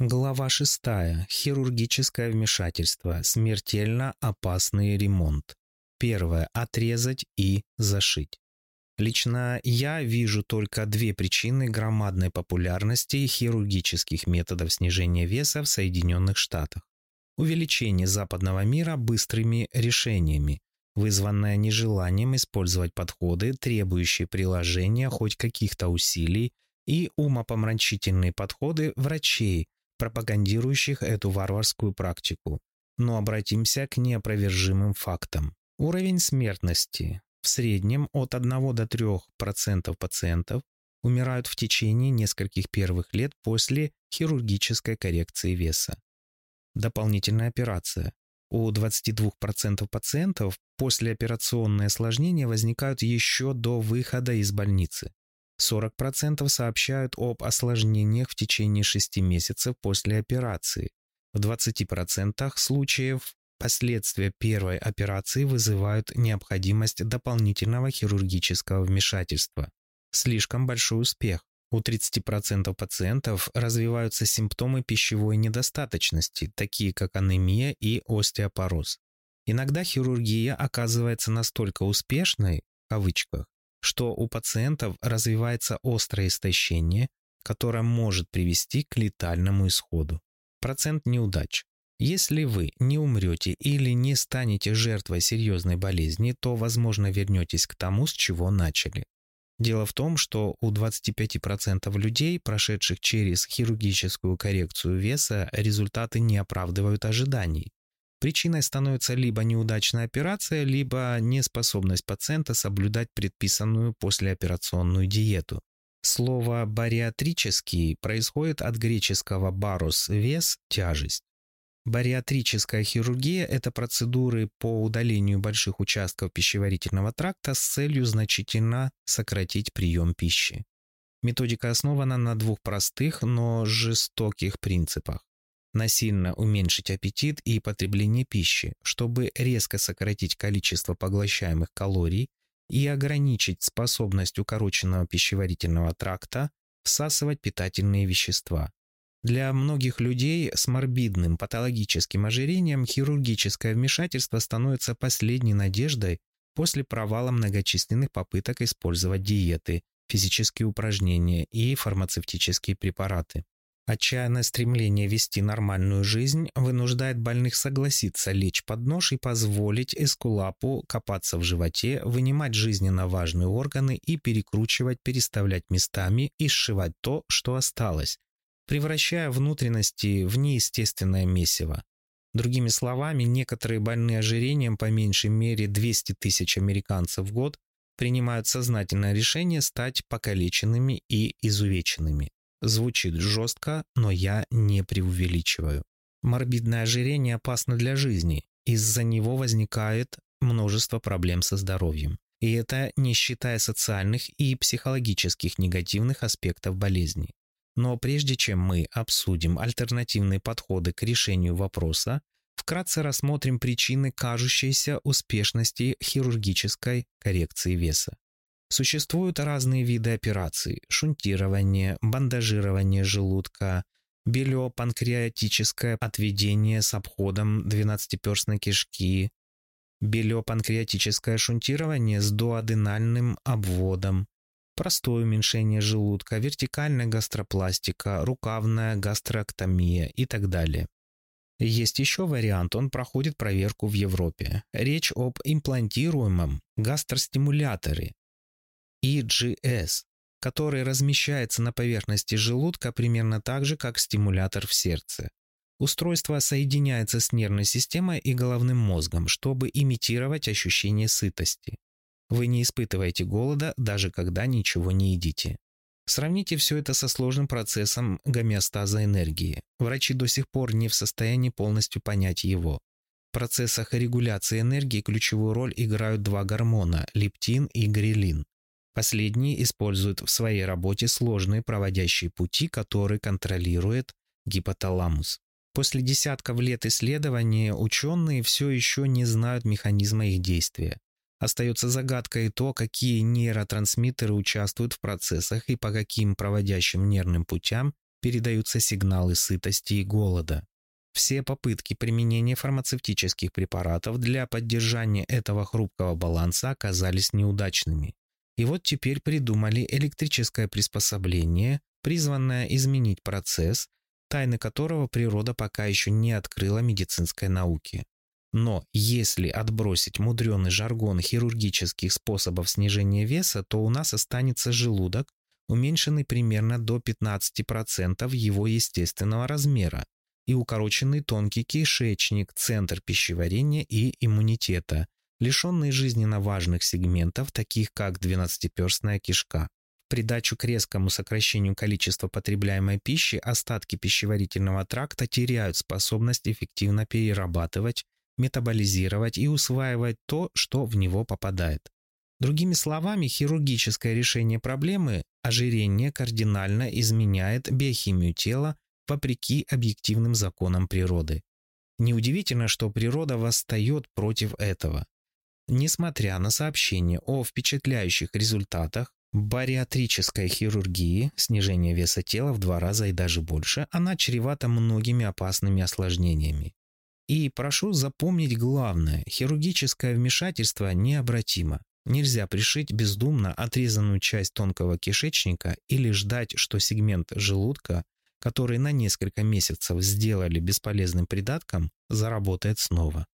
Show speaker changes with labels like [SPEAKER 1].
[SPEAKER 1] Глава шестая. Хирургическое вмешательство. Смертельно опасный ремонт. Первое. Отрезать и зашить. Лично я вижу только две причины громадной популярности хирургических методов снижения веса в Соединенных Штатах. Увеличение западного мира быстрыми решениями, вызванное нежеланием использовать подходы, требующие приложения хоть каких-то усилий, и умопомрачительные подходы врачей, пропагандирующих эту варварскую практику. Но обратимся к неопровержимым фактам. Уровень смертности. В среднем от 1 до 3% пациентов умирают в течение нескольких первых лет после хирургической коррекции веса. Дополнительная операция. У 22% пациентов послеоперационные осложнения возникают еще до выхода из больницы. 40% сообщают об осложнениях в течение 6 месяцев после операции. В 20% случаев последствия первой операции вызывают необходимость дополнительного хирургического вмешательства. Слишком большой успех. У 30% пациентов развиваются симптомы пищевой недостаточности, такие как анемия и остеопороз. Иногда хирургия оказывается настолько успешной, в кавычках, что у пациентов развивается острое истощение, которое может привести к летальному исходу. Процент неудач. Если вы не умрете или не станете жертвой серьезной болезни, то, возможно, вернетесь к тому, с чего начали. Дело в том, что у 25% людей, прошедших через хирургическую коррекцию веса, результаты не оправдывают ожиданий. Причиной становится либо неудачная операция, либо неспособность пациента соблюдать предписанную послеоперационную диету. Слово «бариатрический» происходит от греческого «барус» – вес, тяжесть. Бариатрическая хирургия – это процедуры по удалению больших участков пищеварительного тракта с целью значительно сократить прием пищи. Методика основана на двух простых, но жестоких принципах насильно уменьшить аппетит и потребление пищи, чтобы резко сократить количество поглощаемых калорий и ограничить способность укороченного пищеварительного тракта всасывать питательные вещества. Для многих людей с морбидным патологическим ожирением хирургическое вмешательство становится последней надеждой после провала многочисленных попыток использовать диеты, физические упражнения и фармацевтические препараты. Отчаянное стремление вести нормальную жизнь вынуждает больных согласиться лечь под нож и позволить эскулапу копаться в животе, вынимать жизненно важные органы и перекручивать, переставлять местами и сшивать то, что осталось, превращая внутренности в неестественное месиво. Другими словами, некоторые больные ожирением по меньшей мере 200 тысяч американцев в год принимают сознательное решение стать покалеченными и изувеченными. Звучит жестко, но я не преувеличиваю. Морбидное ожирение опасно для жизни. Из-за него возникает множество проблем со здоровьем. И это не считая социальных и психологических негативных аспектов болезни. Но прежде чем мы обсудим альтернативные подходы к решению вопроса, вкратце рассмотрим причины кажущейся успешности хирургической коррекции веса. Существуют разные виды операций – шунтирование, бандажирование желудка, белеопанкреатическое отведение с обходом 12-перстной кишки, белеопанкреатическое шунтирование с дуоденальным обводом, простое уменьшение желудка, вертикальная гастропластика, рукавная гастроктомия и так далее. Есть еще вариант, он проходит проверку в Европе. Речь об имплантируемом гастростимуляторе, EGS, который размещается на поверхности желудка примерно так же, как стимулятор в сердце. Устройство соединяется с нервной системой и головным мозгом, чтобы имитировать ощущение сытости. Вы не испытываете голода, даже когда ничего не едите. Сравните все это со сложным процессом гомеостаза энергии. Врачи до сих пор не в состоянии полностью понять его. В процессах регуляции энергии ключевую роль играют два гормона – лептин и грилин. Последние используют в своей работе сложные проводящие пути, которые контролирует гипоталамус. После десятков лет исследований ученые все еще не знают механизма их действия. Остается загадкой то, какие нейротрансмиттеры участвуют в процессах и по каким проводящим нервным путям передаются сигналы сытости и голода. Все попытки применения фармацевтических препаратов для поддержания этого хрупкого баланса оказались неудачными. И вот теперь придумали электрическое приспособление, призванное изменить процесс, тайны которого природа пока еще не открыла медицинской науке. Но если отбросить мудреный жаргон хирургических способов снижения веса, то у нас останется желудок, уменьшенный примерно до 15% его естественного размера, и укороченный тонкий кишечник, центр пищеварения и иммунитета, лишенный жизненно важных сегментов, таких как 12-перстная кишка. В придачу к резкому сокращению количества потребляемой пищи остатки пищеварительного тракта теряют способность эффективно перерабатывать, метаболизировать и усваивать то, что в него попадает. Другими словами, хирургическое решение проблемы ожирение кардинально изменяет биохимию тела вопреки объективным законам природы. Неудивительно, что природа восстает против этого. Несмотря на сообщения о впечатляющих результатах бариатрической хирургии, снижение веса тела в два раза и даже больше, она чревата многими опасными осложнениями. И прошу запомнить главное, хирургическое вмешательство необратимо. Нельзя пришить бездумно отрезанную часть тонкого кишечника или ждать, что сегмент желудка, который на несколько месяцев сделали бесполезным придатком, заработает снова.